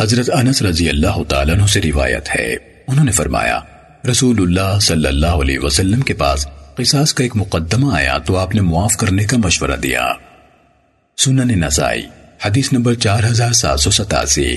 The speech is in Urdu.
حضرت انس رضی اللہ تعالیٰ عنہ سے روایت ہے۔ انہوں نے فرمایا، رسول اللہ صلی اللہ علیہ وسلم کے پاس قصاص کا ایک مقدمہ آیا تو آپ نے معاف کرنے کا مشورہ دیا۔ سنن نسائی، حدیث نمبر چار ہزار سات سو ستاسی۔